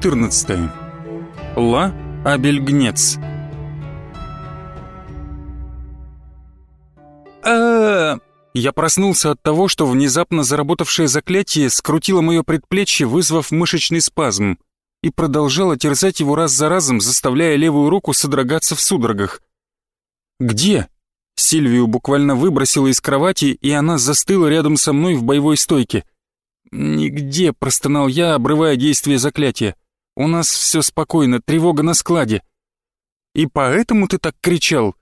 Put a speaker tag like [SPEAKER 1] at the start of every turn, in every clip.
[SPEAKER 1] Глава 14. Ла Абельгнец. а Я проснулся от того, что внезапно заработавшее заклятие скрутило мое предплечье, вызвав мышечный спазм, и продолжало терзать его раз за разом, заставляя левую руку содрогаться в судорогах. «Где?» Сильвию буквально выбросила из кровати, и она застыла рядом со мной в боевой стойке. «Нигде», — простонал я, обрывая действие заклятия. «У нас все спокойно, тревога на складе». «И поэтому ты так кричал?»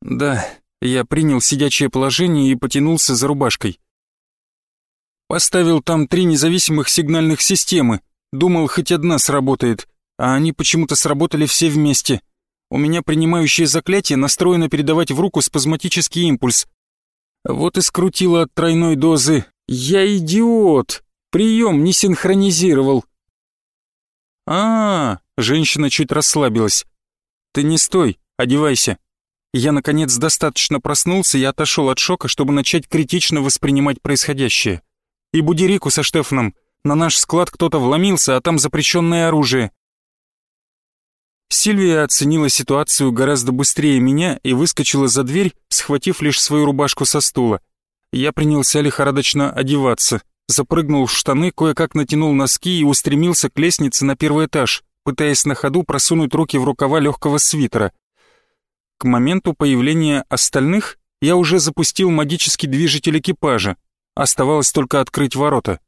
[SPEAKER 1] «Да», — я принял сидячее положение и потянулся за рубашкой. Поставил там три независимых сигнальных системы. Думал, хоть одна сработает, а они почему-то сработали все вместе. У меня принимающее заклятие настроено передавать в руку спазматический импульс. Вот и скрутило от тройной дозы. Я идиот! Прием не синхронизировал. А, -а, а женщина чуть расслабилась. Ты не стой, одевайся. Я, наконец, достаточно проснулся и отошел от шока, чтобы начать критично воспринимать происходящее. И буди Рику со Штефаном. На наш склад кто-то вломился, а там запрещенное оружие. Сильвия оценила ситуацию гораздо быстрее меня и выскочила за дверь, схватив лишь свою рубашку со стула. Я принялся лихорадочно одеваться, запрыгнул в штаны, кое-как натянул носки и устремился к лестнице на первый этаж, пытаясь на ходу просунуть руки в рукава легкого свитера. К моменту появления остальных я уже запустил магический движитель экипажа, оставалось только открыть ворота.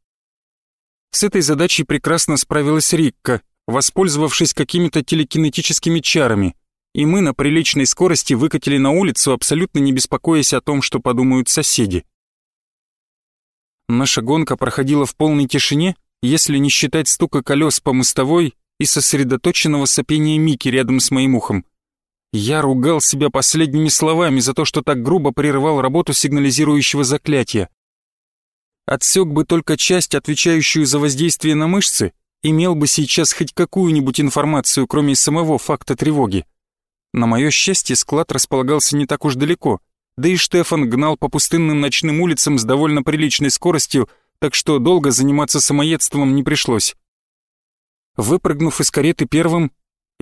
[SPEAKER 1] С этой задачей прекрасно справилась Рикка, воспользовавшись какими-то телекинетическими чарами, и мы на приличной скорости выкатили на улицу, абсолютно не беспокоясь о том, что подумают соседи. Наша гонка проходила в полной тишине, если не считать стука колес по мостовой и сосредоточенного сопения Мики рядом с моим ухом. Я ругал себя последними словами за то, что так грубо прерывал работу сигнализирующего заклятия. Отсек бы только часть, отвечающую за воздействие на мышцы, имел бы сейчас хоть какую-нибудь информацию, кроме самого факта тревоги. На мое счастье, склад располагался не так уж далеко, да и Штефан гнал по пустынным ночным улицам с довольно приличной скоростью, так что долго заниматься самоедством не пришлось. Выпрыгнув из кареты первым,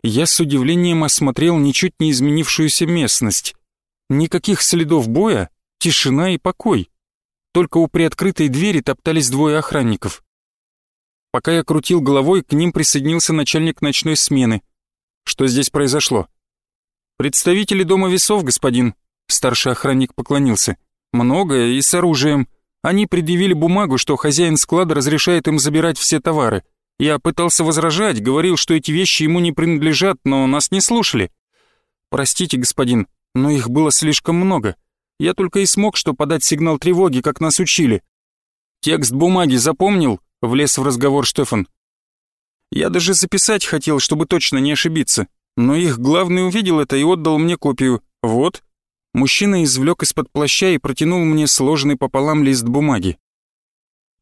[SPEAKER 1] я с удивлением осмотрел ничуть не изменившуюся местность. Никаких следов боя, тишина и покой. Только у приоткрытой двери топтались двое охранников. Пока я крутил головой, к ним присоединился начальник ночной смены. Что здесь произошло? «Представители дома весов, господин», — старший охранник поклонился. «Многое и с оружием. Они предъявили бумагу, что хозяин склада разрешает им забирать все товары. Я пытался возражать, говорил, что эти вещи ему не принадлежат, но нас не слушали. Простите, господин, но их было слишком много. Я только и смог что подать сигнал тревоги, как нас учили. Текст бумаги запомнил?» Влез в разговор Штефан. Я даже записать хотел, чтобы точно не ошибиться. Но их главный увидел это и отдал мне копию. Вот. Мужчина извлек из-под плаща и протянул мне сложенный пополам лист бумаги.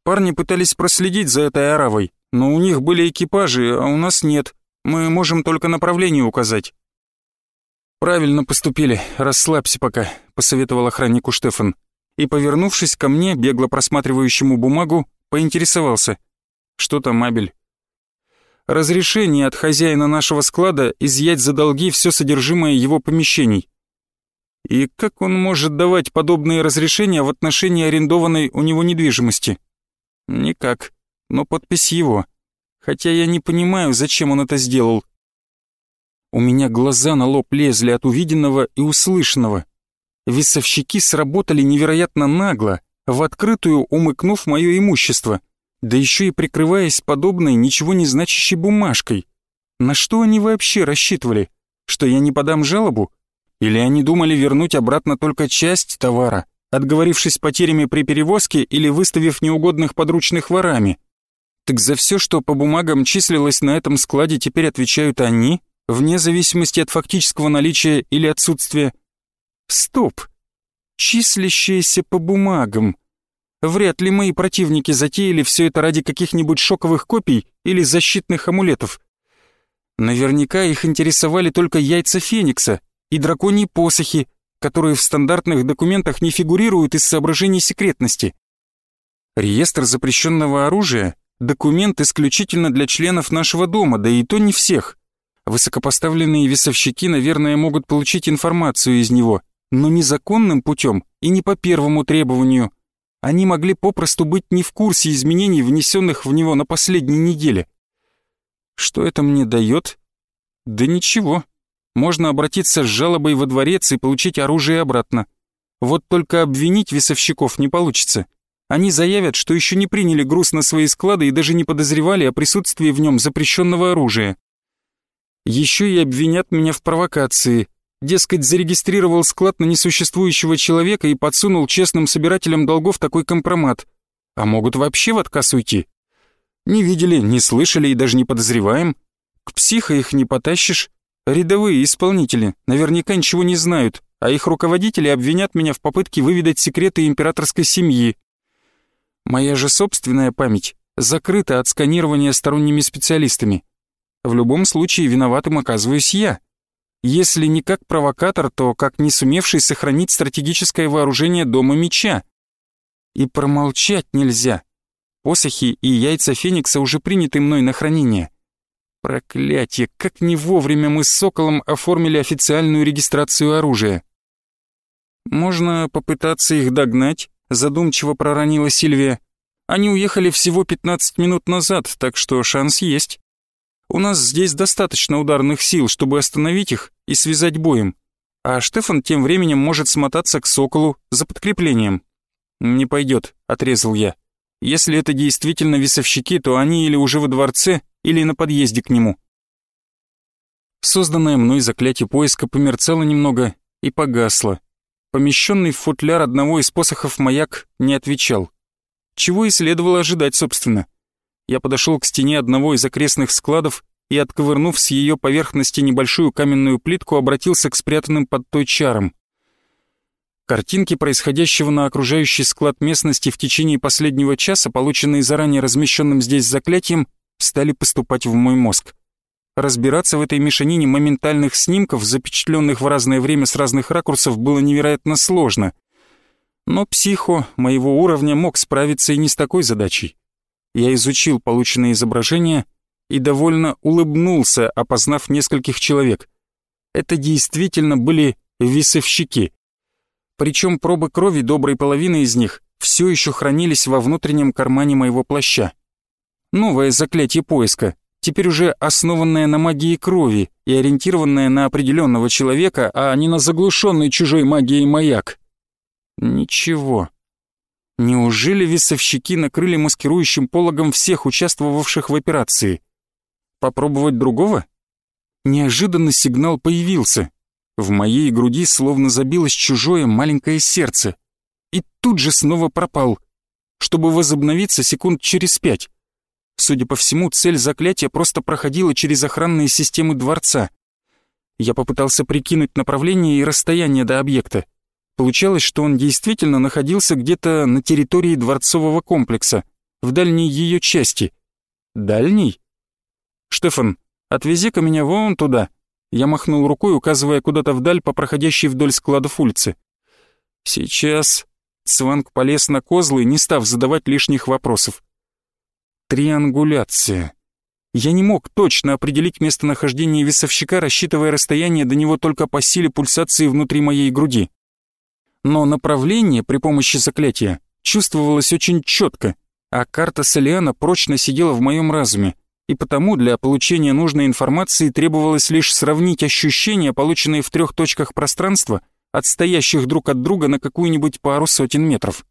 [SPEAKER 1] Парни пытались проследить за этой аравой, но у них были экипажи, а у нас нет. Мы можем только направление указать. «Правильно поступили, расслабься пока», — посоветовал охраннику Штефан. И, повернувшись ко мне, бегло просматривающему бумагу, Поинтересовался. Что там, Абель? Разрешение от хозяина нашего склада изъять за долги все содержимое его помещений. И как он может давать подобные разрешения в отношении арендованной у него недвижимости? Никак, но подпись его. Хотя я не понимаю, зачем он это сделал. У меня глаза на лоб лезли от увиденного и услышанного. Весовщики сработали невероятно нагло, в открытую умыкнув мое имущество, да еще и прикрываясь подобной ничего не значащей бумажкой. На что они вообще рассчитывали? Что я не подам жалобу? Или они думали вернуть обратно только часть товара, отговорившись потерями при перевозке или выставив неугодных подручных ворами? Так за все, что по бумагам числилось на этом складе, теперь отвечают они, вне зависимости от фактического наличия или отсутствия. Стоп! числящиеся по бумагам. Вряд ли мои противники затеяли все это ради каких-нибудь шоковых копий или защитных амулетов. Наверняка их интересовали только яйца Феникса и драконьи посохи, которые в стандартных документах не фигурируют из соображений секретности. Реестр запрещенного оружия Документ исключительно для членов нашего дома, да и то не всех. Высокопоставленные весовщики, наверное, могут получить информацию из него, но незаконным путем и не по первому требованию. Они могли попросту быть не в курсе изменений, внесенных в него на последней неделе. Что это мне дает? Да ничего. Можно обратиться с жалобой во дворец и получить оружие обратно. Вот только обвинить весовщиков не получится. Они заявят, что еще не приняли груз на свои склады и даже не подозревали о присутствии в нем запрещенного оружия. Еще и обвинят меня в провокации. Дескать, зарегистрировал склад на несуществующего человека и подсунул честным собирателям долгов такой компромат. А могут вообще в отказ уйти. Не видели, не слышали и даже не подозреваем. К психо их не потащишь. Рядовые исполнители наверняка ничего не знают, а их руководители обвинят меня в попытке выведать секреты императорской семьи. Моя же собственная память закрыта от сканирования сторонними специалистами. В любом случае виноватым оказываюсь я. Если не как провокатор, то как не сумевший сохранить стратегическое вооружение Дома Меча. И промолчать нельзя. Посохи и яйца Феникса уже приняты мной на хранение. Проклятие, как не вовремя мы с Соколом оформили официальную регистрацию оружия. Можно попытаться их догнать, задумчиво проронила Сильвия. Они уехали всего 15 минут назад, так что шанс есть. У нас здесь достаточно ударных сил, чтобы остановить их и связать боем. А Штефан тем временем может смотаться к Соколу за подкреплением. «Не пойдет», — отрезал я. «Если это действительно весовщики, то они или уже во дворце, или на подъезде к нему». Созданное мной заклятие поиска померцало немного и погасло. Помещенный в футляр одного из посохов маяк не отвечал. Чего и следовало ожидать, собственно я подошел к стене одного из окрестных складов и, отковырнув с ее поверхности небольшую каменную плитку, обратился к спрятанным под той чарам. Картинки происходящего на окружающий склад местности в течение последнего часа, полученные заранее размещенным здесь заклятием, стали поступать в мой мозг. Разбираться в этой мешанине моментальных снимков, запечатленных в разное время с разных ракурсов, было невероятно сложно. Но психо моего уровня мог справиться и не с такой задачей. Я изучил полученные изображения и довольно улыбнулся, опознав нескольких человек. Это действительно были весовщики. Причем пробы крови доброй половины из них все еще хранились во внутреннем кармане моего плаща. Новое заклятие поиска, теперь уже основанное на магии крови и ориентированное на определенного человека, а не на заглушенный чужой магией маяк. Ничего. Неужели весовщики накрыли маскирующим пологом всех участвовавших в операции? Попробовать другого? Неожиданно сигнал появился. В моей груди словно забилось чужое маленькое сердце. И тут же снова пропал, чтобы возобновиться секунд через пять. Судя по всему, цель заклятия просто проходила через охранные системы дворца. Я попытался прикинуть направление и расстояние до объекта. Получалось, что он действительно находился где-то на территории дворцового комплекса, в дальней ее части. Дальний? «Штефан, отвези-ка меня вон туда». Я махнул рукой, указывая куда-то вдаль по проходящей вдоль складов улицы. «Сейчас...» Цванг полез на козлы, не став задавать лишних вопросов. Триангуляция. Я не мог точно определить местонахождение весовщика, рассчитывая расстояние до него только по силе пульсации внутри моей груди но направление при помощи заклятия чувствовалось очень четко, а карта Солиана прочно сидела в моем разуме, и потому для получения нужной информации требовалось лишь сравнить ощущения, полученные в трех точках пространства, отстоящих друг от друга на какую-нибудь пару сотен метров.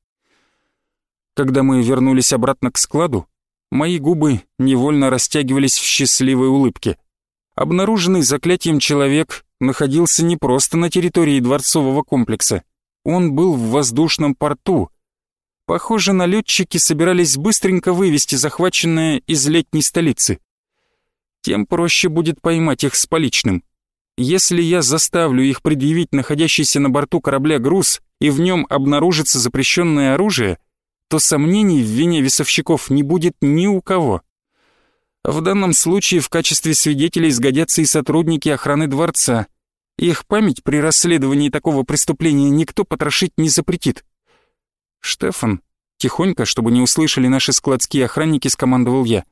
[SPEAKER 1] Когда мы вернулись обратно к складу, мои губы невольно растягивались в счастливой улыбке. Обнаруженный заклятием человек находился не просто на территории дворцового комплекса, он был в воздушном порту. Похоже, налетчики собирались быстренько вывести захваченное из летней столицы. Тем проще будет поймать их с поличным. Если я заставлю их предъявить находящийся на борту корабля груз и в нем обнаружится запрещенное оружие, то сомнений в вине весовщиков не будет ни у кого. В данном случае в качестве свидетелей сгодятся и сотрудники охраны дворца, их память при расследовании такого преступления никто потрошить не запретит. «Штефан», — Тихонько, чтобы не услышали наши складские охранники, скомандовал я.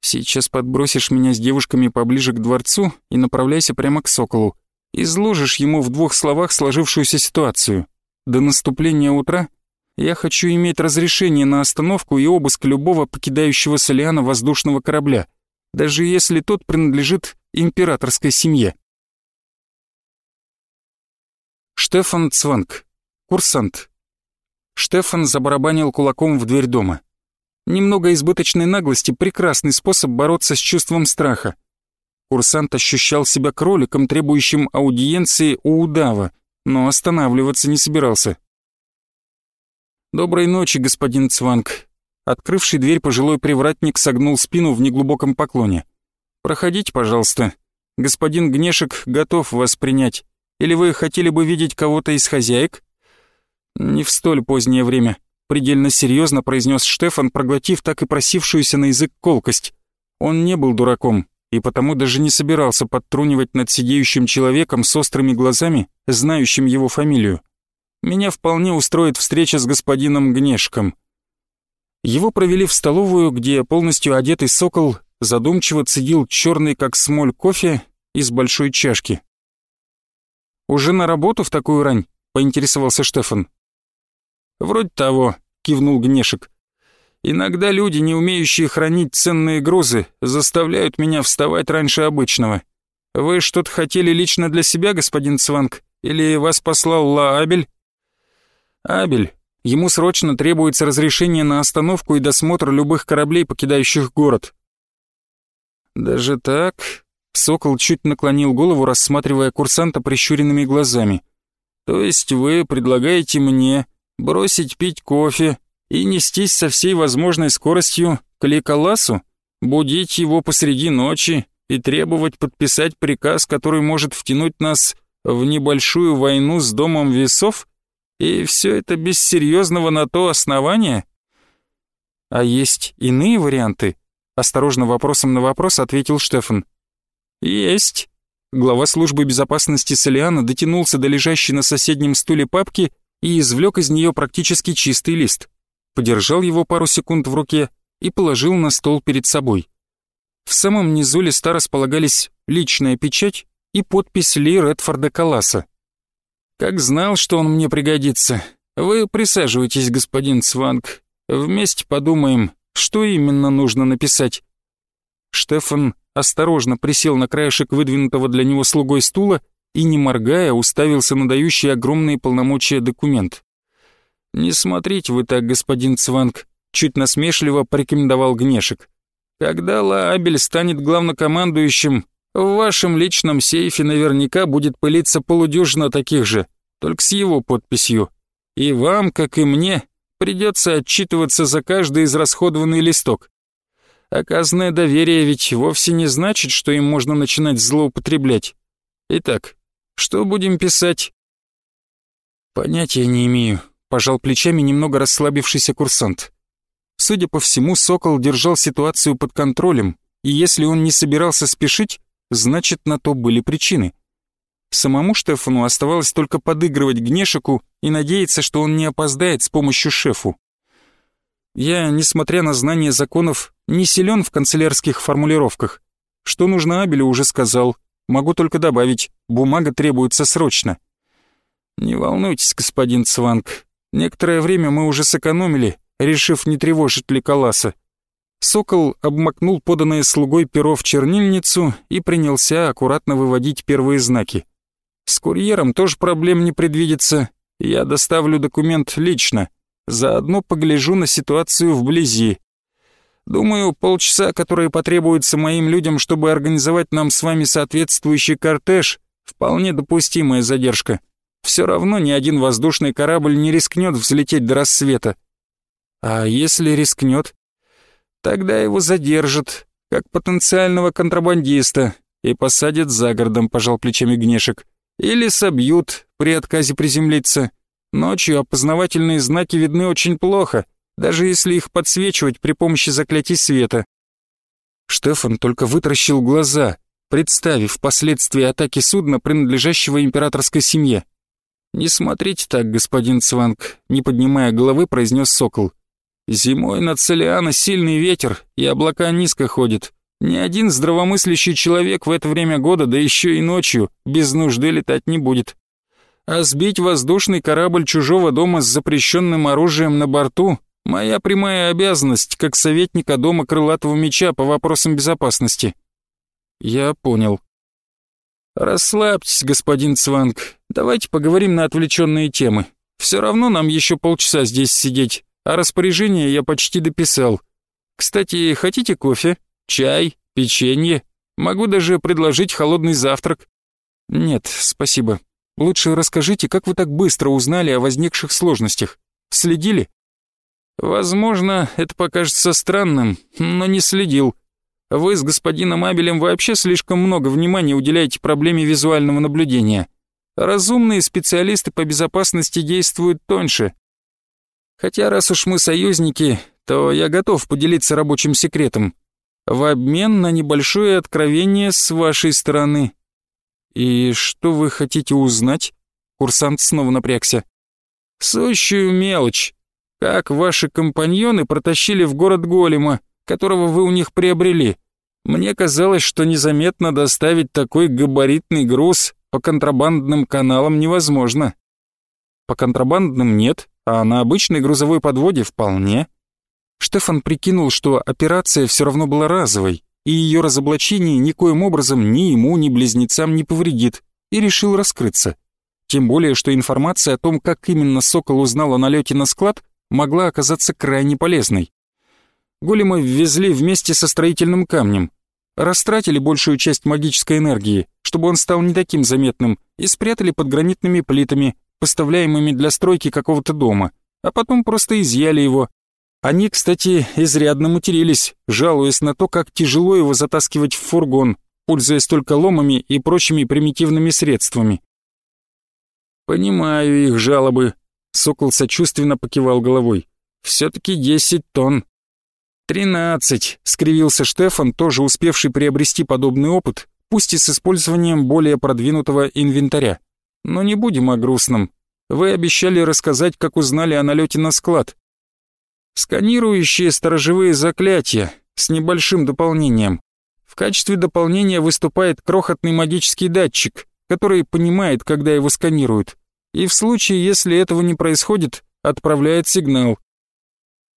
[SPEAKER 1] «Сейчас подбросишь меня с девушками поближе к дворцу и направляйся прямо к Соколу. Изложишь ему в двух словах сложившуюся ситуацию. До наступления утра я хочу иметь разрешение на остановку и обыск любого покидающего Солиана воздушного корабля, даже если тот принадлежит императорской семье». Штефан Цванг, курсант. Штефан забарабанил кулаком в дверь дома. Немного избыточной наглости — прекрасный способ бороться с чувством страха. Курсант ощущал себя кроликом, требующим аудиенции у удава, но останавливаться не собирался. «Доброй ночи, господин Цванг». Открывший дверь пожилой привратник согнул спину в неглубоком поклоне. «Проходите, пожалуйста. Господин Гнешек готов вас принять. Или вы хотели бы видеть кого-то из хозяек?» «Не в столь позднее время», — предельно серьезно произнес Штефан, проглотив так и просившуюся на язык колкость. Он не был дураком и потому даже не собирался подтрунивать над сидеющим человеком с острыми глазами, знающим его фамилию. Меня вполне устроит встреча с господином Гнешком. Его провели в столовую, где полностью одетый сокол задумчиво цедил черный как смоль кофе из большой чашки. «Уже на работу в такую рань?» — поинтересовался Штефан. «Вроде того», — кивнул Гнешек. «Иногда люди, не умеющие хранить ценные грузы, заставляют меня вставать раньше обычного. Вы что-то хотели лично для себя, господин Цванг? Или вас послал Ла Абель?» «Абель. Ему срочно требуется разрешение на остановку и досмотр любых кораблей, покидающих город». «Даже так?» Сокол чуть наклонил голову, рассматривая курсанта прищуренными глазами. «То есть вы предлагаете мне бросить пить кофе и нестись со всей возможной скоростью к Ликоласу, будить его посреди ночи и требовать подписать приказ, который может втянуть нас в небольшую войну с Домом Весов? И все это без серьезного на то основания? А есть иные варианты? Осторожно вопросом на вопрос ответил Штефан. Есть. Глава службы безопасности Солиана дотянулся до лежащей на соседнем стуле папки и извлек из нее практически чистый лист. Подержал его пару секунд в руке и положил на стол перед собой. В самом низу листа располагались личная печать и подпись Ли Редфорда Каласа. «Как знал, что он мне пригодится. Вы присаживайтесь, господин Цванг. Вместе подумаем, что именно нужно написать». Штефан осторожно присел на краешек выдвинутого для него слугой стула и, не моргая, уставился на дающий огромные полномочия документ. «Не смотрите вы так, господин Цванг», — чуть насмешливо порекомендовал Гнешек. «Когда Лаабель станет главнокомандующим, в вашем личном сейфе наверняка будет пылиться полудюжина таких же, только с его подписью. И вам, как и мне, придется отчитываться за каждый израсходованный листок. Оказанное доверие ведь вовсе не значит, что им можно начинать злоупотреблять. Итак, что будем писать?» «Понятия не имею», — пожал плечами немного расслабившийся курсант. Судя по всему, Сокол держал ситуацию под контролем, и если он не собирался спешить, значит, на то были причины. Самому Штефану оставалось только подыгрывать Гнешику и надеяться, что он не опоздает с помощью шефу. Я, несмотря на знание законов, не силен в канцелярских формулировках. Что нужно Абелю, уже сказал — Могу только добавить, бумага требуется срочно. Не волнуйтесь, господин Цванг. Некоторое время мы уже сэкономили, решив не тревожить Ликоласа. Сокол обмакнул поданное слугой перо в чернильницу и принялся аккуратно выводить первые знаки. С курьером тоже проблем не предвидится. Я доставлю документ лично. Заодно погляжу на ситуацию вблизи. Думаю, полчаса, которые потребуются моим людям, чтобы организовать нам с вами соответствующий кортеж, вполне допустимая задержка. Все равно ни один воздушный корабль не рискнет взлететь до рассвета. А если рискнет? Тогда его задержат, как потенциального контрабандиста, и посадят за городом, пожал плечами Гнешек. Или собьют при отказе приземлиться. Ночью опознавательные знаки видны очень плохо — даже если их подсвечивать при помощи заклятий света. Штефан только вытаращил глаза, представив последствия атаки судна, принадлежащего императорской семье. «Не смотрите так, господин Цванг», — не поднимая головы, произнес Сокол. Зимой над Солиано сильный ветер, и облака низко ходят. Ни один здравомыслящий человек в это время года, да еще и ночью, без нужды летать не будет. А сбить воздушный корабль чужого дома с запрещенным оружием на борту — моя прямая обязанность, как советника дома крылатого меча по вопросам безопасности. Я понял. Расслабьтесь, господин Цванг. Давайте поговорим на отвлеченные темы. Все равно нам еще полчаса здесь сидеть, а распоряжение я почти дописал. Кстати, хотите кофе, чай, печенье? Могу даже предложить холодный завтрак. Нет, спасибо. Лучше расскажите, как вы так быстро узнали о возникших сложностях? Следили? Возможно, это покажется странным, но не следил. Вы с господином Абелем вообще слишком много внимания уделяете проблеме визуального наблюдения. Разумные специалисты по безопасности действуют тоньше. Хотя раз уж мы союзники, то я готов поделиться рабочим секретом. В обмен на небольшое откровение с вашей стороны. «И что вы хотите узнать?» Курсант снова напрягся. «Сущую мелочь. Как ваши компаньоны протащили в город голема, которого вы у них приобрели? Мне казалось, что незаметно доставить такой габаритный груз по контрабандным каналам невозможно». «По контрабандным нет, а на обычной грузовой подводе вполне». Штефан прикинул, что операция все равно была разовой, и ее разоблачение никоим образом ни ему, ни близнецам не повредит, и решил раскрыться. Тем более, что информация о том, как именно Сокол узнал о налете на склад, могла оказаться крайне полезной. Голема ввезли вместе со строительным камнем, растратили большую часть магической энергии, чтобы он стал не таким заметным, и спрятали под гранитными плитами, поставляемыми для стройки какого-то дома, а потом просто изъяли его, они, кстати, изрядно матерились, жалуясь на то, как тяжело его затаскивать в фургон, пользуясь только ломами и прочими примитивными средствами. «Понимаю их жалобы», — Сокол сочувственно покивал головой. «Все-таки десять тонн». «Тринадцать», — скривился Штефан, тоже успевший приобрести подобный опыт, пусть и с использованием более продвинутого инвентаря. Но не будем о грустном. Вы обещали рассказать, как узнали о налете на склад. Сканирующие сторожевые заклятия с небольшим дополнением. В качестве дополнения выступает крохотный магический датчик, который понимает, когда его сканируют, и в случае, если этого не происходит, отправляет сигнал.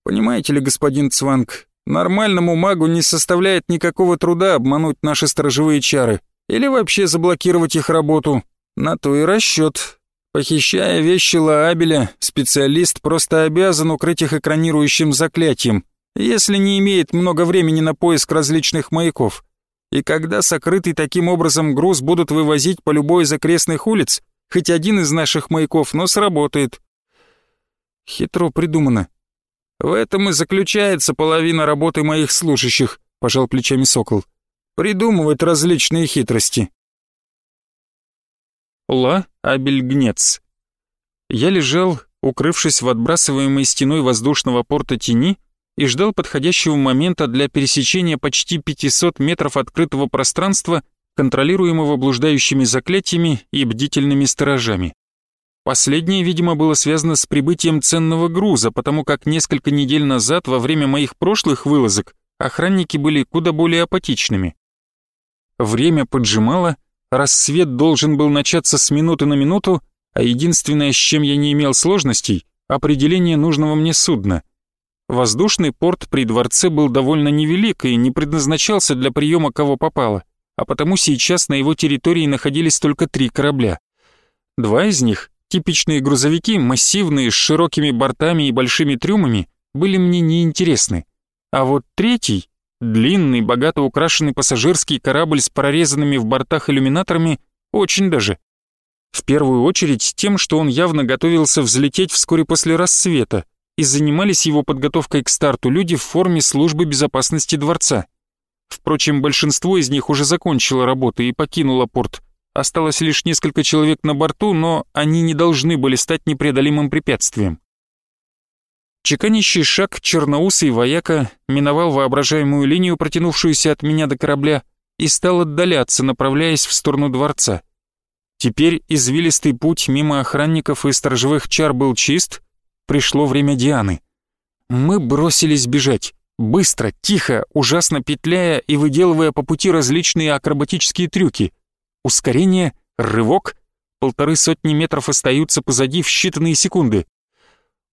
[SPEAKER 1] Понимаете ли, господин Цванг, нормальному магу не составляет никакого труда обмануть наши сторожевые чары или вообще заблокировать их работу. На то и расчет, Похищая вещи Лаабеля, специалист просто обязан укрыть их экранирующим заклятием, если не имеет много времени на поиск различных маяков. И когда сокрытый таким образом груз будут вывозить по любой из окрестных улиц, хоть один из наших маяков, но сработает. Хитро придумано. В этом и заключается половина работы моих служащих, пожал плечами Сокол. Придумывать различные хитрости. Ла Абельгнец. Я лежал, укрывшись в отбрасываемой стеной воздушного порта тени, и ждал подходящего момента для пересечения почти 500 метров открытого пространства, контролируемого блуждающими заклятиями и бдительными сторожами. Последнее, видимо, было связано с прибытием ценного груза, потому как несколько недель назад, во время моих прошлых вылазок, охранники были куда более апатичными. Время поджимало, Рассвет должен был начаться с минуты на минуту, а единственное, с чем я не имел сложностей, определение нужного мне судна. Воздушный порт при дворце был довольно невелик и не предназначался для приема кого попало, а потому сейчас на его территории находились только три корабля. Два из них, типичные грузовики, массивные, с широкими бортами и большими трюмами, были мне неинтересны. А вот третий, Длинный, богато украшенный пассажирский корабль с прорезанными в бортах иллюминаторами очень даже. В первую очередь тем, что он явно готовился взлететь вскоре после рассвета, и занимались его подготовкой к старту люди в форме службы безопасности дворца. Впрочем, большинство из них уже закончило работу и покинуло порт. Осталось лишь несколько человек на борту, но они не должны были стать непреодолимым препятствием. Чеканящий шаг черноусый вояка миновал воображаемую линию, протянувшуюся от меня до корабля, и стал отдаляться, направляясь в сторону дворца. Теперь извилистый путь мимо охранников и сторожевых чар был чист, пришло время Дианы. Мы бросились бежать. Быстро, тихо, ужасно петляя и выделывая по пути различные акробатические трюки. Ускорение, рывок, полторы сотни метров остаются позади в считанные секунды.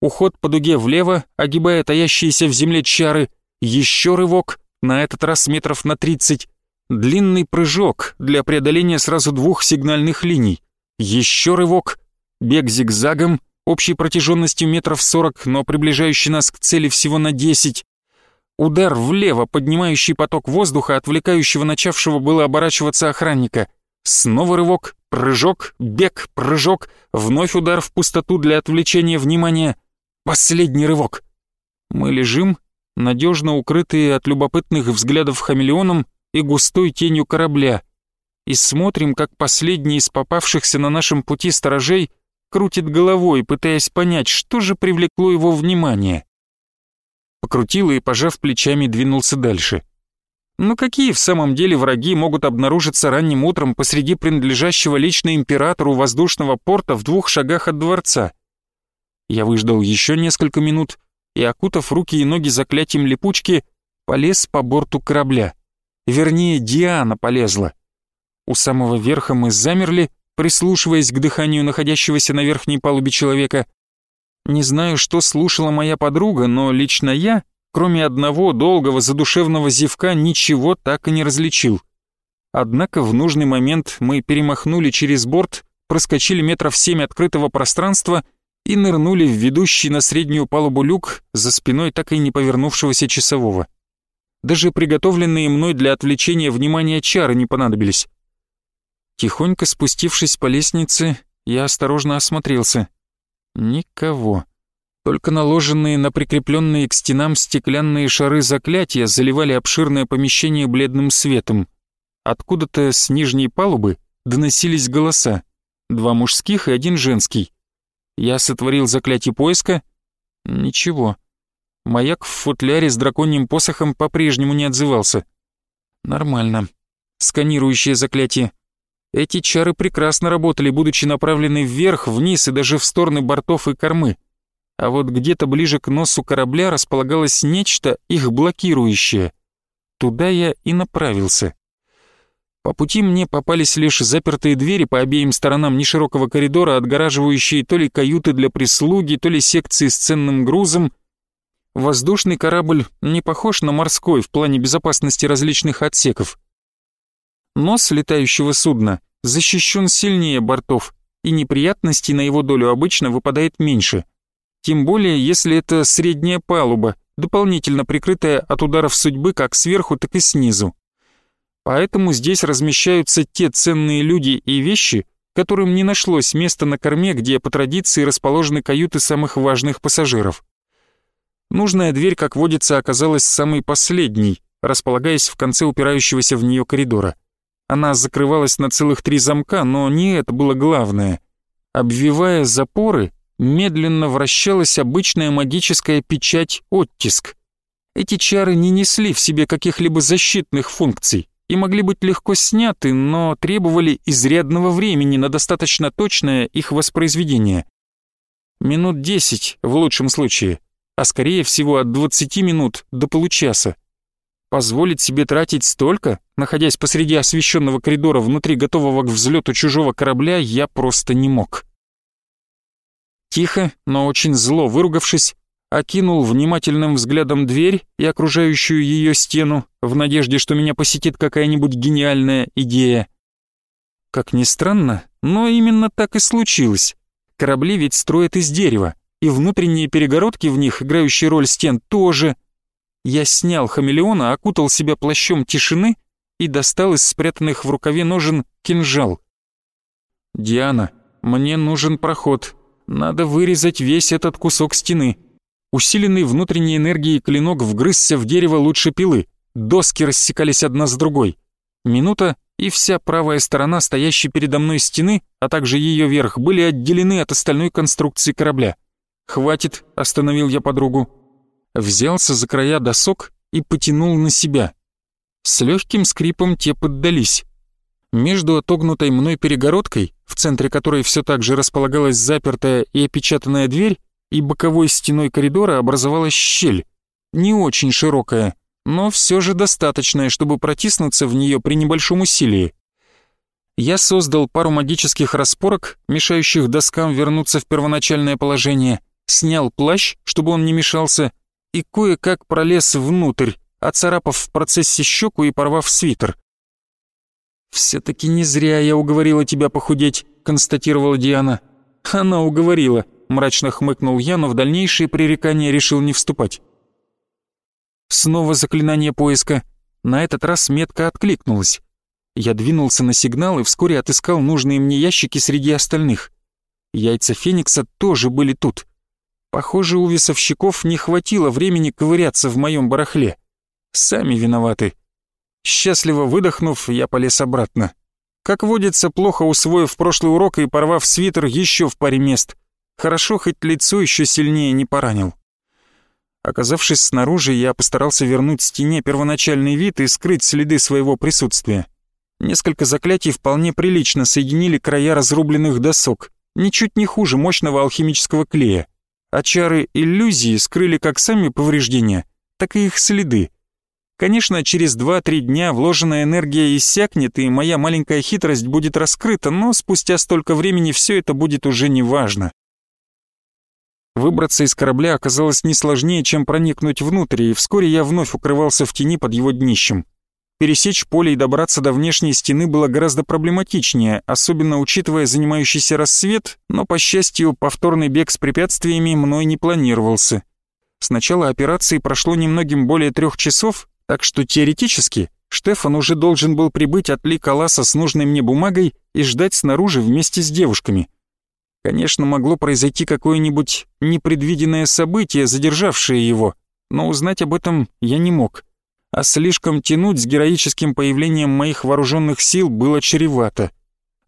[SPEAKER 1] Уход по дуге влево, огибая таящиеся в земле чары, еще рывок, на этот раз метров на тридцать. Длинный прыжок для преодоления сразу двух сигнальных линий. Еще рывок, бег зигзагом, общей протяженностью метров сорок, но приближающий нас к цели всего на десять. Удар влево, поднимающий поток воздуха, отвлекающего начавшего было оборачиваться охранника. Снова рывок, прыжок, бег, прыжок, вновь удар в пустоту для отвлечения внимания. Последний рывок. Мы лежим, надежно укрытые от любопытных взглядов хамелеоном и густой тенью корабля, и смотрим, как последний из попавшихся на нашем пути сторожей крутит головой, пытаясь понять, что же привлекло его внимание. Покрутил и, пожав плечами, двинулся дальше. Но какие в самом деле враги могут обнаружиться ранним утром посреди принадлежащего лично императору воздушного порта в двух шагах от дворца? Я выждал еще несколько минут и, окутав руки и ноги заклятием липучки, полез по борту корабля. Вернее, Диана полезла. У самого верха мы замерли, прислушиваясь к дыханию находящегося на верхней палубе человека. Не знаю, что слушала моя подруга, но лично я, кроме одного долгого задушевного зевка, ничего так и не различил. Однако в нужный момент мы перемахнули через борт, проскочили метров семь открытого пространства и нырнули в ведущий на среднюю палубу люк за спиной так и не повернувшегося часового. Даже приготовленные мной для отвлечения внимания чары не понадобились. Тихонько спустившись по лестнице, я осторожно осмотрелся. Никого. Только наложенные на прикрепленные к стенам стеклянные шары заклятия заливали обширное помещение бледным светом. Откуда-то с нижней палубы доносились голоса. Два мужских и один женский. Я сотворил заклятие поиска. Ничего. Маяк в футляре с драконьим посохом по-прежнему не отзывался. Нормально. Сканирующее заклятие. Эти чары прекрасно работали, будучи направлены вверх, вниз и даже в стороны бортов и кормы. А вот где-то ближе к носу корабля располагалось нечто, их блокирующее. Туда я и направился. По пути мне попались лишь запертые двери по обеим сторонам неширокого коридора, отгораживающие то ли каюты для прислуги, то ли секции с ценным грузом. Воздушный корабль не похож на морской в плане безопасности различных отсеков. Нос летающего судна защищен сильнее бортов, и неприятностей на его долю обычно выпадает меньше. Тем более, если это средняя палуба, дополнительно прикрытая от ударов судьбы как сверху, так и снизу. Поэтому здесь размещаются те ценные люди и вещи, которым не нашлось места на корме, где по традиции расположены каюты самых важных пассажиров. Нужная дверь, как водится, оказалась самой последней, располагаясь в конце упирающегося в нее коридора. Она закрывалась на целых три замка, но не это было главное. Обвивая запоры, медленно вращалась обычная магическая печать-оттиск. Эти чары не несли в себе каких-либо защитных функций и могли быть легко сняты, но требовали изрядного времени на достаточно точное их воспроизведение. Минут десять в лучшем случае, а скорее всего от двадцати минут до получаса. Позволить себе тратить столько, находясь посреди освещенного коридора внутри готового к взлету чужого корабля, я просто не мог. Тихо, но очень зло выругавшись, окинул внимательным взглядом дверь и окружающую ее стену в надежде, что меня посетит какая-нибудь гениальная идея. Как ни странно, но именно так и случилось. Корабли ведь строят из дерева, и внутренние перегородки в них, играющие роль стен, тоже — я снял хамелеона, окутал себя плащом тишины и достал из спрятанных в рукаве ножен кинжал. «Диана, мне нужен проход. Надо вырезать весь этот кусок стены». Усиленный внутренней энергией клинок вгрызся в дерево лучше пилы. Доски рассекались одна с другой. Минута, и вся правая сторона стоящей передо мной стены, а также ее верх, были отделены от остальной конструкции корабля. «Хватит», — остановил я подругу взялся за края досок и потянул на себя. С легким скрипом те поддались. Между отогнутой мной перегородкой, в центре которой все так же располагалась запертая и опечатанная дверь, и боковой стеной коридора образовалась щель, не очень широкая, но все же достаточная, чтобы протиснуться в нее при небольшом усилии. Я создал пару магических распорок, мешающих доскам вернуться в первоначальное положение, снял плащ, чтобы он не мешался, и кое-как пролез внутрь, оцарапав в процессе щеку и порвав свитер. «Все-таки не зря я уговорила тебя похудеть», — констатировала Диана. «Она уговорила», — мрачно хмыкнул я, но в дальнейшие пререкания решил не вступать. Снова заклинание поиска. На этот раз метка откликнулась. Я двинулся на сигнал и вскоре отыскал нужные мне ящики среди остальных. Яйца Феникса тоже были тут. Похоже, у весовщиков не хватило времени ковыряться в моем барахле. Сами виноваты. Счастливо выдохнув, я полез обратно. Как водится, плохо усвоив прошлый урок и порвав свитер еще в паре мест. Хорошо, хоть лицо еще сильнее не поранил. Оказавшись снаружи, я постарался вернуть стене первоначальный вид и скрыть следы своего присутствия. Несколько заклятий вполне прилично соединили края разрубленных досок, ничуть не хуже мощного алхимического клея. А чары иллюзии скрыли как сами повреждения, так и их следы. Конечно, через 2-3 дня вложенная энергия иссякнет, и моя маленькая хитрость будет раскрыта, но спустя столько времени все это будет уже неважно. Выбраться из корабля оказалось не сложнее, чем проникнуть внутрь, и вскоре я вновь укрывался в тени под его днищем. Пересечь поле и добраться до внешней стены было гораздо проблематичнее, особенно учитывая занимающийся рассвет, но, по счастью, повторный бег с препятствиями мной не планировался. С начала операции прошло немногим более трех часов, так что теоретически Штефан уже должен был прибыть от Ли Каласа с нужной мне бумагой и ждать снаружи вместе с девушками. Конечно, могло произойти какое-нибудь непредвиденное событие, задержавшее его, но узнать об этом я не мог. А слишком тянуть с героическим появлением моих вооруженных сил было чревато.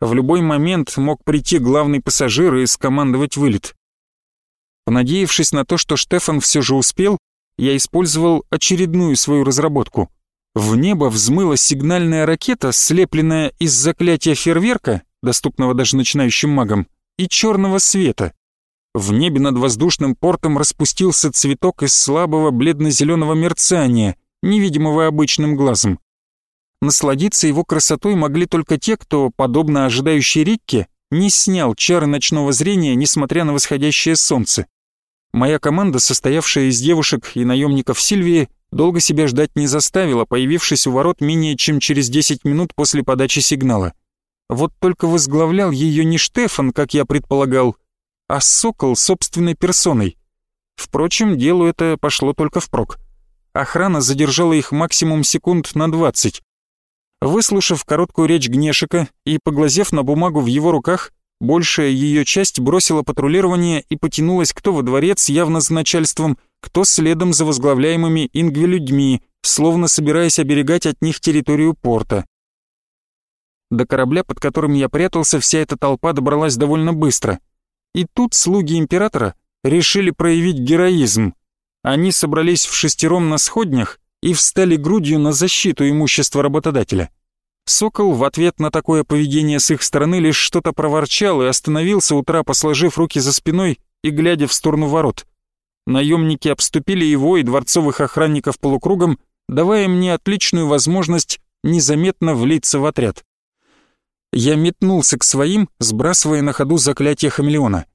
[SPEAKER 1] В любой момент мог прийти главный пассажир и скомандовать вылет. Понадеявшись на то, что Штефан все же успел, я использовал очередную свою разработку. В небо взмыла сигнальная ракета, слепленная из заклятия фейерверка, доступного даже начинающим магам, и черного света. В небе над воздушным портом распустился цветок из слабого бледно-зеленого мерцания, невидимого обычным глазом. Насладиться его красотой могли только те, кто, подобно ожидающей Рикке, не снял чары ночного зрения, несмотря на восходящее солнце. Моя команда, состоявшая из девушек и наемников Сильвии, долго себя ждать не заставила, появившись у ворот менее чем через 10 минут после подачи сигнала. Вот только возглавлял ее не Штефан, как я предполагал, а Сокол собственной персоной. Впрочем, делу это пошло только впрок. Охрана задержала их максимум секунд на двадцать. Выслушав короткую речь Гнешика и поглазев на бумагу в его руках, большая ее часть бросила патрулирование и потянулась кто во дворец явно за начальством, кто следом за возглавляемыми Ингви людьми, словно собираясь оберегать от них территорию порта. До корабля, под которым я прятался, вся эта толпа добралась довольно быстро. И тут слуги императора решили проявить героизм. Они собрались в шестером на сходнях и встали грудью на защиту имущества работодателя. Сокол в ответ на такое поведение с их стороны лишь что-то проворчал и остановился у трапа, сложив руки за спиной и глядя в сторону ворот. Наемники обступили его и дворцовых охранников полукругом, давая мне отличную возможность незаметно влиться в отряд. Я метнулся к своим, сбрасывая на ходу заклятие хамелеона.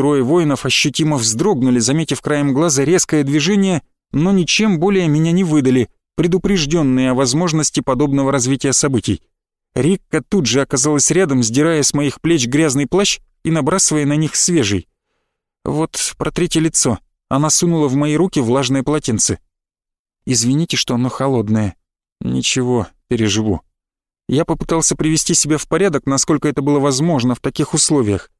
[SPEAKER 1] Трое воинов ощутимо вздрогнули, заметив краем глаза резкое движение, но ничем более меня не выдали, предупрежденные о возможности подобного развития событий. Рикка тут же оказалась рядом, сдирая с моих плеч грязный плащ и набрасывая на них свежий. «Вот, протрите лицо». Она сунула в мои руки влажное полотенце. «Извините, что оно холодное». «Ничего, переживу». Я попытался привести себя в порядок, насколько это было возможно в таких условиях.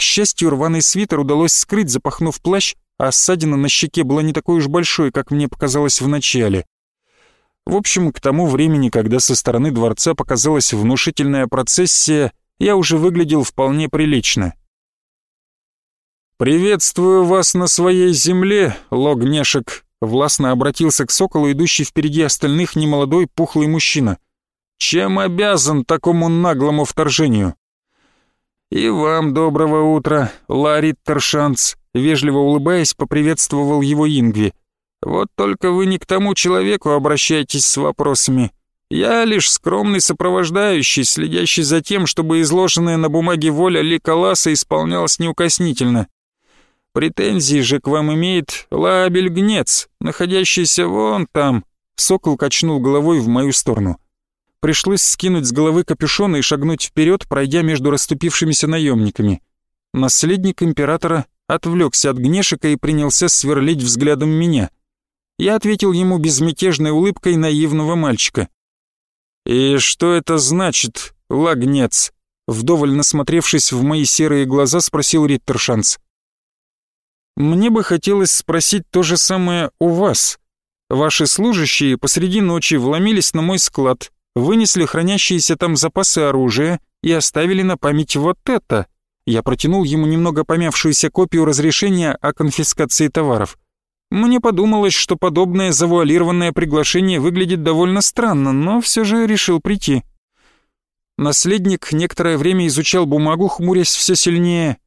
[SPEAKER 1] К счастью, рваный свитер удалось скрыть, запахнув плащ, а ссадина на щеке была не такой уж большой, как мне показалось вначале. В общем, к тому времени, когда со стороны дворца показалась внушительная процессия, я уже выглядел вполне прилично. «Приветствую вас на своей земле, Логнешек», — властно обратился к соколу, идущий впереди остальных немолодой пухлый мужчина — чем обязан такому наглому вторжению? И вам доброго утра, Ларри Тершанц, вежливо улыбаясь, поприветствовал его Ингви. «Вот только вы не к тому человеку обращаетесь с вопросами. Я лишь скромный сопровождающий, следящий за тем, чтобы изложенная на бумаге воля Ликоласа исполнялась неукоснительно. Претензии же к вам имеет Лабель Гнец, находящийся вон там». Сокол качнул головой в мою сторону. Пришлось скинуть с головы капюшон и шагнуть вперед, пройдя между расступившимися наемниками. Наследник императора отвлекся от гнешика и принялся сверлить взглядом меня. Я ответил ему безмятежной улыбкой наивного мальчика. «И что это значит, лагнец?» Вдоволь насмотревшись в мои серые глаза, спросил Риттершанс. «Мне бы хотелось спросить то же самое у вас. Ваши служащие посреди ночи вломились на мой склад, вынесли хранящиеся там запасы оружия и оставили на память вот это». Я протянул ему немного помявшуюся копию разрешения о конфискации товаров. Мне подумалось, что подобное завуалированное приглашение выглядит довольно странно, но все же решил прийти. Наследник некоторое время изучал бумагу, хмурясь все сильнее.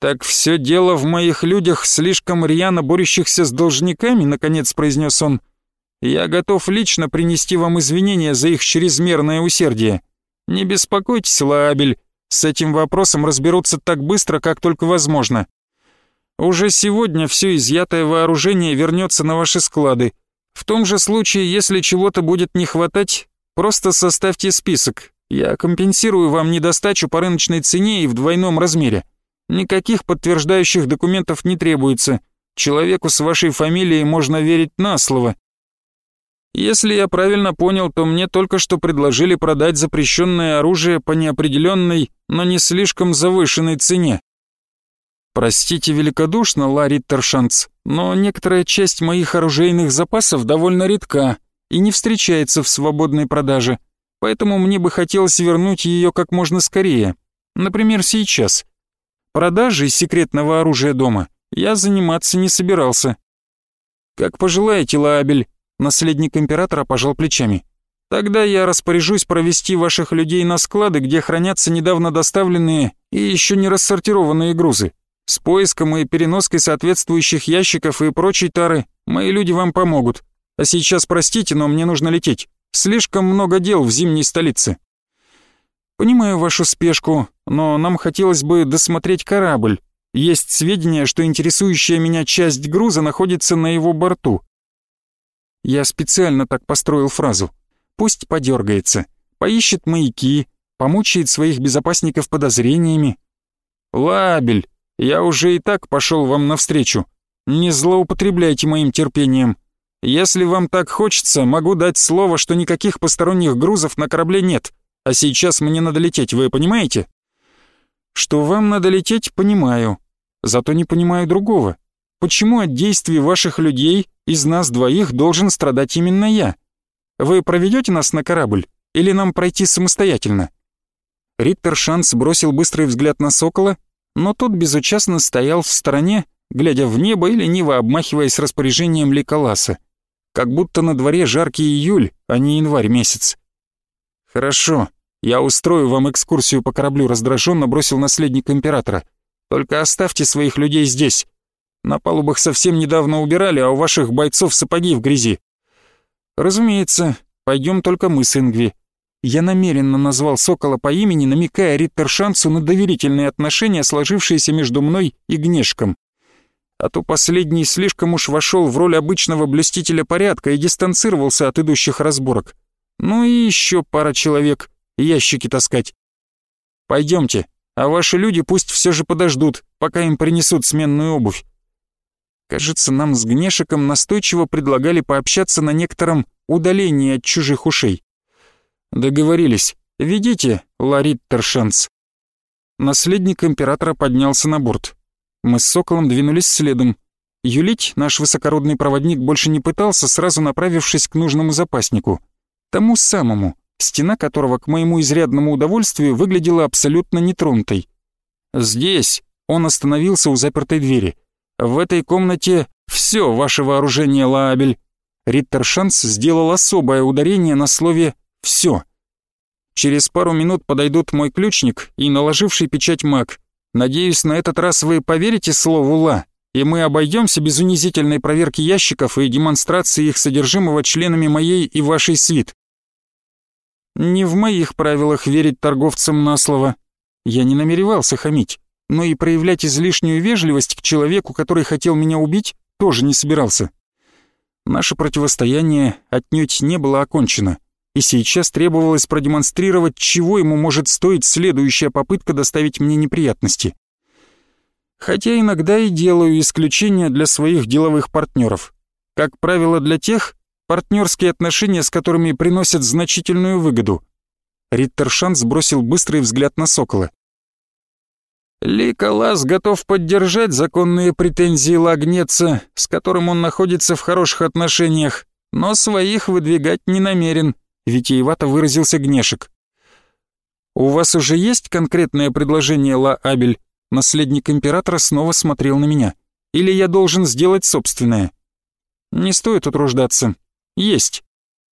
[SPEAKER 1] «Так все дело в моих людях, слишком рьяно борющихся с должниками», — наконец произнес он. «Я готов лично принести вам извинения за их чрезмерное усердие. Не беспокойтесь, Лаабель, с этим вопросом разберутся так быстро, как только возможно. Уже сегодня все изъятое вооружение вернется на ваши склады. В том же случае, если чего-то будет не хватать, просто составьте список. Я компенсирую вам недостачу по рыночной цене и в двойном размере. Никаких подтверждающих документов не требуется. Человеку с вашей фамилией можно верить на слово. Если я правильно понял, то мне только что предложили продать запрещенное оружие по неопределенной, но не слишком завышенной цене. Простите великодушно, Ларри Тершанц, но некоторая часть моих оружейных запасов довольно редка и не встречается в свободной продаже, поэтому мне бы хотелось вернуть ее как можно скорее, например, сейчас. Продажей секретного оружия дома я заниматься не собирался. Как пожелаете, Лаабель, наследник императора пожал плечами. Тогда я распоряжусь провести ваших людей на склады, где хранятся недавно доставленные и еще не рассортированные грузы. С поиском и переноской соответствующих ящиков и прочей тары мои люди вам помогут. А сейчас простите, но мне нужно лететь. Слишком много дел в зимней столице. Понимаю вашу спешку, но нам хотелось бы досмотреть корабль. Есть сведения, что интересующая меня часть груза находится на его борту. Я специально так построил фразу. Пусть подергается, поищет маяки, помучает своих безопасников подозрениями. Лабель, я уже и так пошел вам навстречу. Не злоупотребляйте моим терпением. Если вам так хочется, могу дать слово, что никаких посторонних грузов на корабле нет. А сейчас мне надо лететь, вы понимаете? Что вам надо лететь, понимаю. Зато не понимаю другого. Почему от действий ваших людей из нас двоих должен страдать именно я? Вы проведете нас на корабль или нам пройти самостоятельно? Риттер Шанс бросил быстрый взгляд на Сокола но тот безучастно стоял в стороне, глядя в небо и лениво обмахиваясь распоряжением Ликоласа. Как будто на дворе жаркий июль, а не январь месяц. «Хорошо, я устрою вам экскурсию по кораблю», раздраженно бросил наследник императора. «Только оставьте своих людей здесь. На палубах совсем недавно убирали, а у ваших бойцов сапоги в грязи». «Разумеется, пойдем только мы с Ингви. Я намеренно назвал Сокола по имени, намекая Риттершансу на доверительные отношения, сложившиеся между мной и Гнешком. А то последний слишком уж вошел в роль обычного блюстителя порядка и дистанцировался от идущих разборок. Ну и еще пара человек, ящики таскать. Пойдемте, а ваши люди пусть все же подождут, пока им принесут сменную обувь. Кажется, нам с Гнешиком настойчиво предлагали пообщаться на некотором удалении от чужих ушей. «Договорились. Ведите, Ларит Тершанс». Наследник императора поднялся на борт. Мы с Соколом двинулись следом. Юлить наш высокородный проводник больше не пытался, сразу направившись к нужному запаснику. Тому самому, стена которого, к моему изрядному удовольствию, выглядела абсолютно нетронутой. «Здесь!» — он остановился у запертой двери. «В этой комнате все ваше вооружение, Лаабель!» Риттер Шанс сделал особое ударение на слове все. Через пару минут подойдут мой ключник и наложивший печать маг. Надеюсь, на этот раз вы поверите слову «ла», и мы обойдемся без унизительной проверки ящиков и демонстрации их содержимого членами моей и вашей свит. Не в моих правилах верить торговцам на слово. Я не намеревался хамить, но и проявлять излишнюю вежливость к человеку, который хотел меня убить, тоже не собирался. Наше противостояние отнюдь не было окончено, и сейчас требовалось продемонстрировать, чего ему может стоить следующая попытка доставить мне неприятности. Хотя иногда и делаю исключения для своих деловых партнеров. Как правило, для тех, партнерские отношения с которыми приносят значительную выгоду. Риттершанс бросил быстрый взгляд на Сокола. Ликолас готов поддержать законные претензии Лагнеца, с которым он находится в хороших отношениях, но своих выдвигать не намерен, витиевато выразился Гнешек. «У вас уже есть конкретное предложение, Ла Абель?» Наследник императора снова смотрел на меня. «Или я должен сделать собственное?» «Не стоит утруждаться. Есть.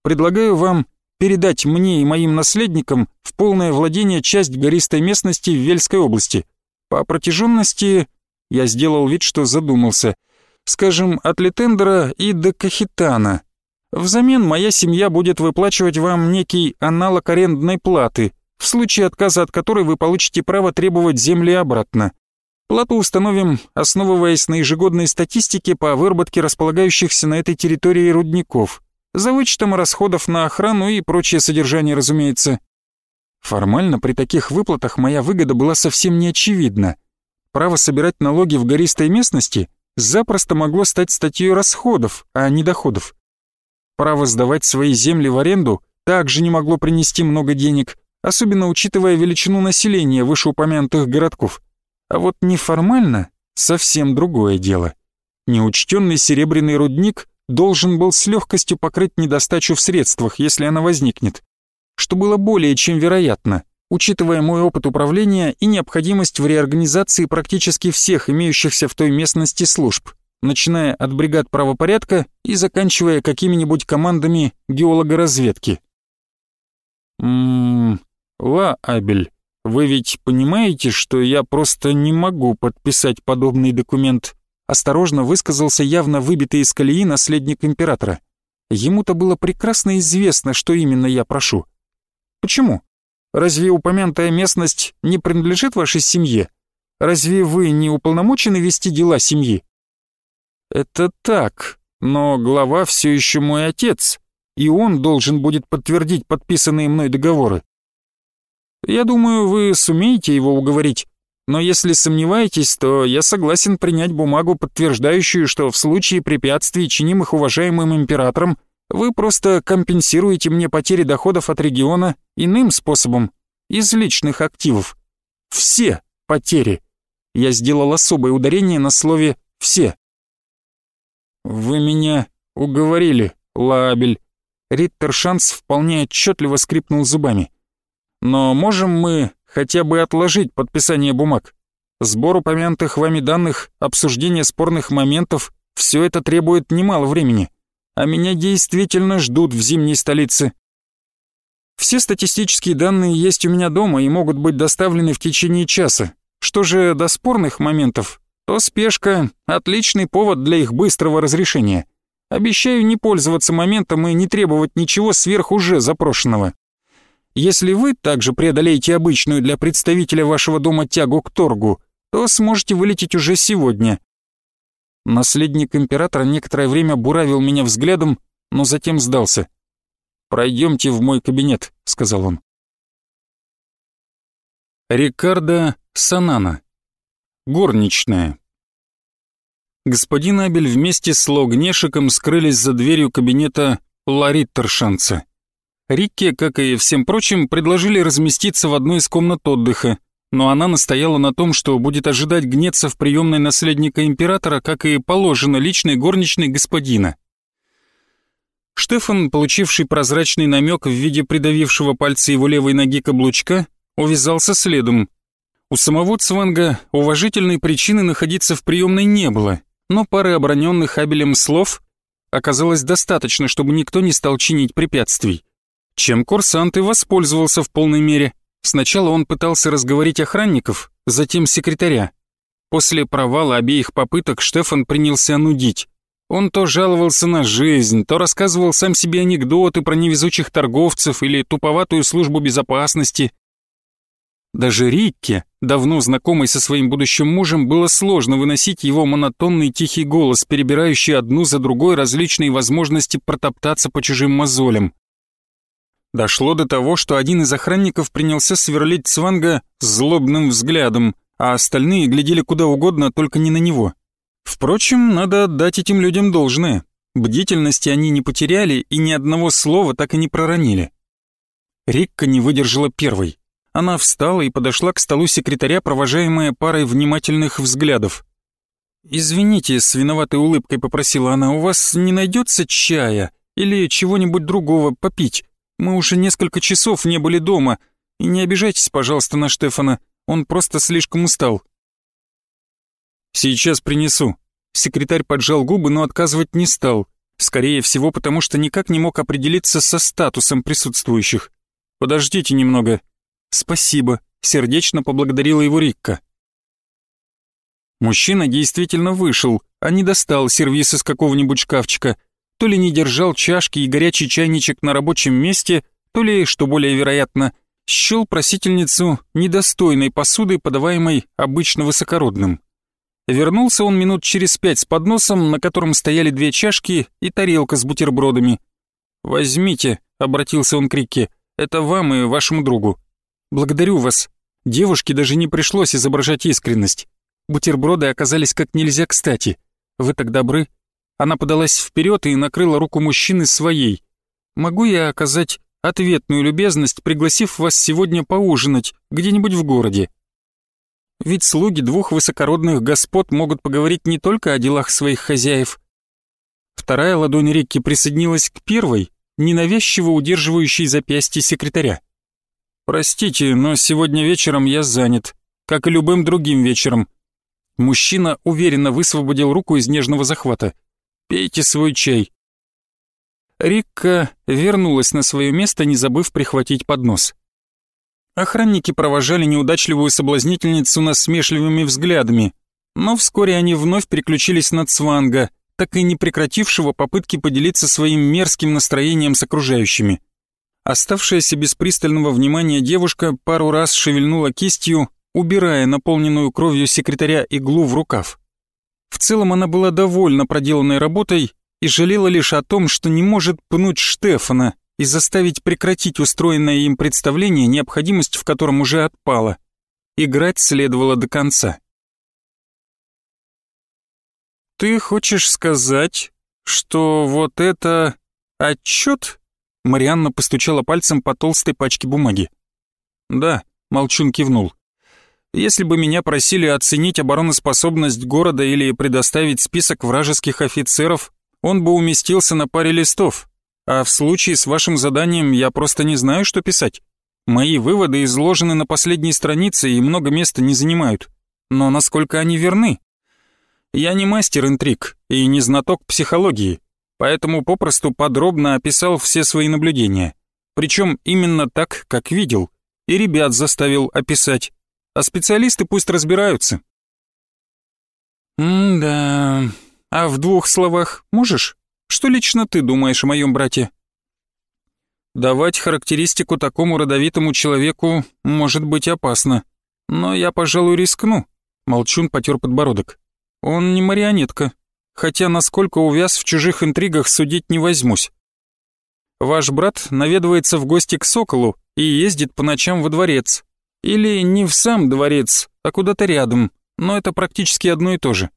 [SPEAKER 1] Предлагаю вам передать мне и моим наследникам в полное владение часть гористой местности в Вельской области. По протяженности я сделал вид, что задумался. Скажем, от Летендера и до Кахитана. Взамен моя семья будет выплачивать вам некий аналог арендной платы, в случае отказа от которой вы получите право требовать земли обратно. Плату установим, основываясь на ежегодной статистике по выработке располагающихся на этой территории рудников за вычетом расходов на охрану и прочее содержание, разумеется. Формально при таких выплатах моя выгода была совсем не очевидна. Право собирать налоги в гористой местности запросто могло стать статьей расходов, а не доходов. Право сдавать свои земли в аренду также не могло принести много денег, особенно учитывая величину населения вышеупомянутых городков. А вот неформально совсем другое дело. Неучтенный серебряный рудник должен был с легкостью покрыть недостачу в средствах, если она возникнет, что было более чем вероятно, учитывая мой опыт управления и необходимость в реорганизации практически всех имеющихся в той местности служб, начиная от бригад правопорядка и заканчивая какими-нибудь командами геологоразведки. «Ммм, Ла Абель, вы ведь понимаете, что я просто не могу подписать подобный документ?» осторожно высказался явно выбитый из колеи наследник императора. Ему-то было прекрасно известно, что именно я прошу. Почему? Разве упомянутая местность не принадлежит вашей семье? Разве вы не уполномочены вести дела семьи? Это так, но глава все еще мой отец, и он должен будет подтвердить подписанные мной договоры. Я думаю, вы сумеете его уговорить. Но если сомневаетесь, то я согласен принять бумагу, подтверждающую, что в случае препятствий, чинимых уважаемым императором, вы просто компенсируете мне потери доходов от региона иным способом, из личных активов. Все потери. Я сделал особое ударение на слове «все». «Вы меня уговорили, Лабель». Риттер Шанс вполне отчетливо скрипнул зубами. «Но можем мы хотя бы отложить подписание бумаг. Сбор упомянутых вами данных, обсуждение спорных моментов — все это требует немало времени, а меня действительно ждут в зимней столице. Все статистические данные есть у меня дома и могут быть доставлены в течение часа. Что же до спорных моментов, то спешка — отличный повод для их быстрого разрешения. Обещаю не пользоваться моментом и не требовать ничего сверх уже запрошенного. Если вы также преодолеете обычную для представителя вашего дома тягу к торгу, то сможете вылететь уже сегодня. Наследник императора некоторое время буравил меня взглядом, но затем сдался. «Пройдемте в мой кабинет», — сказал он. Рикардо Санана. Горничная. Господин Абель вместе с Логнешиком скрылись за дверью кабинета Лариттершанца. Рикке, как и всем прочим, предложили разместиться в одной из комнат отдыха, но она настояла на том, что будет ожидать гнеться в приемной наследника императора, как и положено личной горничной господина. Штефан, получивший прозрачный намек в виде придавившего пальцы его левой ноги каблучка, увязался следом. У самого Цванга уважительной причины находиться в приемной не было, но пары оброненных Абелем слов оказалось достаточно, чтобы никто не стал чинить препятствий чем курсант и воспользовался в полной мере. Сначала он пытался разговорить охранников, затем секретаря. После провала обеих попыток Штефан принялся нудить. Он то жаловался на жизнь, то рассказывал сам себе анекдоты про невезучих торговцев или туповатую службу безопасности. Даже Рикке, давно знакомой со своим будущим мужем, было сложно выносить его монотонный тихий голос, перебирающий одну за другой различные возможности протоптаться по чужим мозолям. Дошло до того, что один из охранников принялся сверлить Цванга злобным взглядом, а остальные глядели куда угодно, только не на него. Впрочем, надо отдать этим людям должное. Бдительности они не потеряли и ни одного слова так и не проронили. Рикка не выдержала первой. Она встала и подошла к столу секретаря, провожаемая парой внимательных взглядов. «Извините», — с виноватой улыбкой попросила она, — «у вас не найдется чая или чего-нибудь другого попить? Мы уже несколько часов не были дома, и не обижайтесь, пожалуйста, на Штефана, он просто слишком устал». «Сейчас принесу». Секретарь поджал губы, но отказывать не стал. Скорее всего, потому что никак не мог определиться со статусом присутствующих. «Подождите немного». «Спасибо», — сердечно поблагодарила его Рикка. Мужчина действительно вышел, а не достал сервис из какого-нибудь шкафчика, то ли не держал чашки и горячий чайничек на рабочем месте, то ли, что более вероятно, счел просительницу недостойной посудой, подаваемой обычно высокородным. Вернулся он минут через пять с подносом, на котором стояли две чашки и тарелка с бутербродами. «Возьмите», — обратился он к Рике, — «это вам и вашему другу». «Благодарю вас». Девушке даже не пришлось изображать искренность. Бутерброды оказались как нельзя кстати. Вы так добры. Она подалась вперед и накрыла руку мужчины своей. «Могу я оказать ответную любезность, пригласив вас сегодня поужинать где-нибудь в городе?» Ведь слуги двух высокородных господ могут поговорить не только о делах своих хозяев. Вторая ладонь Рикки присоединилась к первой, ненавязчиво удерживающей запястье секретаря. «Простите, но сегодня вечером я занят, как и любым другим вечером». Мужчина уверенно высвободил руку из нежного захвата. «Пейте свой чай». Рикка вернулась на свое место, не забыв прихватить поднос. Охранники провожали неудачливую соблазнительницу насмешливыми взглядами, но вскоре они вновь переключились на Цванга, так и не прекратившего попытки поделиться своим мерзким настроением с окружающими. Оставшаяся без пристального внимания девушка пару раз шевельнула кистью, убирая наполненную кровью секретаря иглу в рукав. В целом она была довольна проделанной работой и жалела лишь о том, что не может пнуть Штефана, и заставить прекратить устроенное им представление, необходимость в котором уже отпала. Играть следовало до конца. «Ты хочешь сказать, что вот это отчет?» Марианна постучала пальцем по толстой пачке бумаги. «Да», — Молчун кивнул. «Если бы меня просили оценить обороноспособность города или предоставить список вражеских офицеров, он бы уместился на паре листов, а в случае с вашим заданием я просто не знаю, что писать. Мои выводы изложены на последней странице и много места не занимают. Но насколько они верны? Я не мастер интриг и не знаток психологии, поэтому попросту подробно описал все свои наблюдения. Причем именно так, как видел. И ребят заставил описать. А специалисты пусть разбираются. «М-да... А в двух словах можешь?» Что лично ты думаешь о моем брате?» Давать характеристику такому родовитому человеку может быть опасно. Но я, пожалуй, рискну. Молчун потер подбородок. Он не марионетка. Хотя насколько увяз в чужих интригах судить не возьмусь. Ваш брат наведывается в гости к Соколу и ездит по ночам во дворец. Или не в сам дворец, а куда-то рядом, но это практически одно и то же.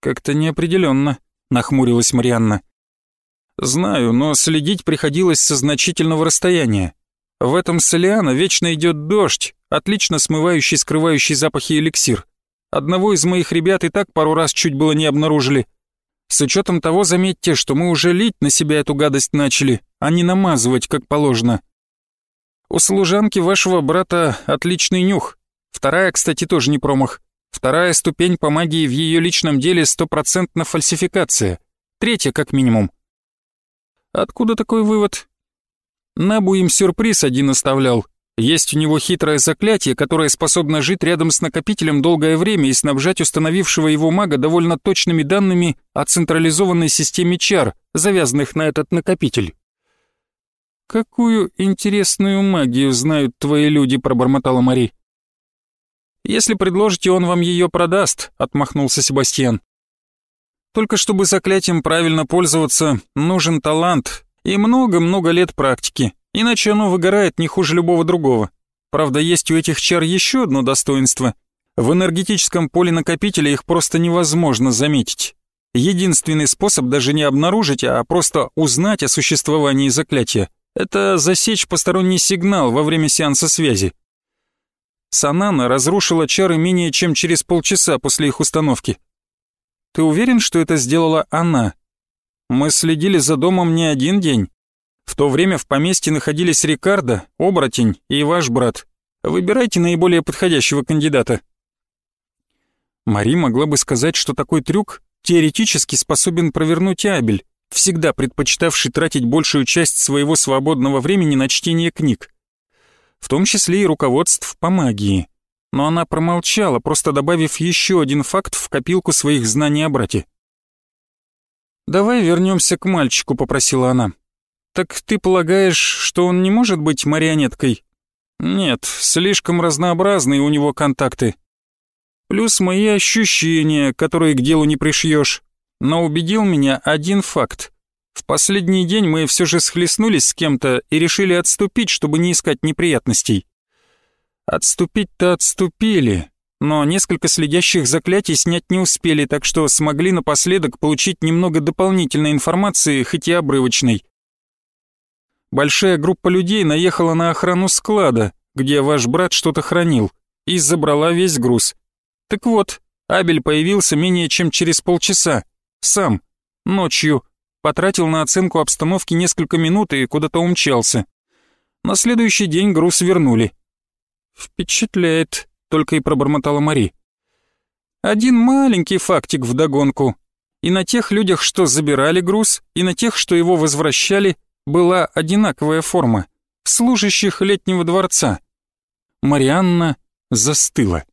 [SPEAKER 1] Как-то неопределенно нахмурилась Марианна. «Знаю, но следить приходилось со значительного расстояния. В этом Солиана вечно идет дождь, отлично смывающий скрывающий запахи эликсир. Одного из моих ребят и так пару раз чуть было не обнаружили. С учетом того, заметьте, что мы уже лить на себя эту гадость начали, а не намазывать, как положено. У служанки вашего брата отличный нюх. Вторая, кстати, тоже не промах. Вторая ступень по магии в ее личном деле стопроцентно фальсификация. Третья, как минимум. Откуда такой вывод? Набу им сюрприз один оставлял. Есть у него хитрое заклятие, которое способно жить рядом с накопителем долгое время и снабжать установившего его мага довольно точными данными о централизованной системе чар, завязанных на этот накопитель. «Какую интересную магию знают твои люди», — пробормотала Мари. «Если предложите, он вам ее продаст», — отмахнулся Себастьян. «Только чтобы заклятием правильно пользоваться, нужен талант и много-много лет практики иначе оно выгорает не хуже любого другого. Правда, есть у этих чар еще одно достоинство. В энергетическом поле накопителя их просто невозможно заметить. Единственный способ даже не обнаружить, а просто узнать о существовании заклятия — это засечь посторонний сигнал во время сеанса связи. Санана разрушила чары менее чем через полчаса после их установки. Ты уверен, что это сделала она? Мы следили за домом не один день. В то время в поместье находились Рикардо, Оборотень и ваш брат. Выбирайте наиболее подходящего кандидата». Мари могла бы сказать, что такой трюк теоретически способен провернуть Абель, всегда предпочитавший тратить большую часть своего свободного времени на чтение книг, в том числе и руководств по магии. Но она промолчала, просто добавив еще один факт в копилку своих знаний о брате. «Давай вернемся к мальчику», — попросила она. «Так ты полагаешь, что он не может быть марионеткой?» «Нет, слишком разнообразные у него контакты. Плюс мои ощущения, которые к делу не пришьешь. Но убедил меня один факт. В последний день мы все же схлестнулись с кем-то и решили отступить, чтобы не искать неприятностей. Отступить-то отступили, но несколько следящих заклятий снять не успели, так что смогли напоследок получить немного дополнительной информации, хоть и обрывочной большая группа людей наехала на охрану склада, где ваш брат что-то хранил, и забрала весь груз. Так вот, Абель появился менее чем через полчаса, сам, ночью, потратил на оценку обстановки несколько минут и куда-то умчался. На следующий день груз вернули. «Впечатляет», — только и пробормотала Мари. «Один маленький фактик вдогонку. И на тех людях, что забирали груз, и на тех, что его возвращали, была одинаковая форма, служащих летнего дворца. Марианна застыла.